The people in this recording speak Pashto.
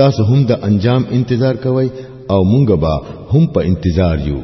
تاسو هم د انجام انتظار کوئ او مونږ به هم په انتظار یو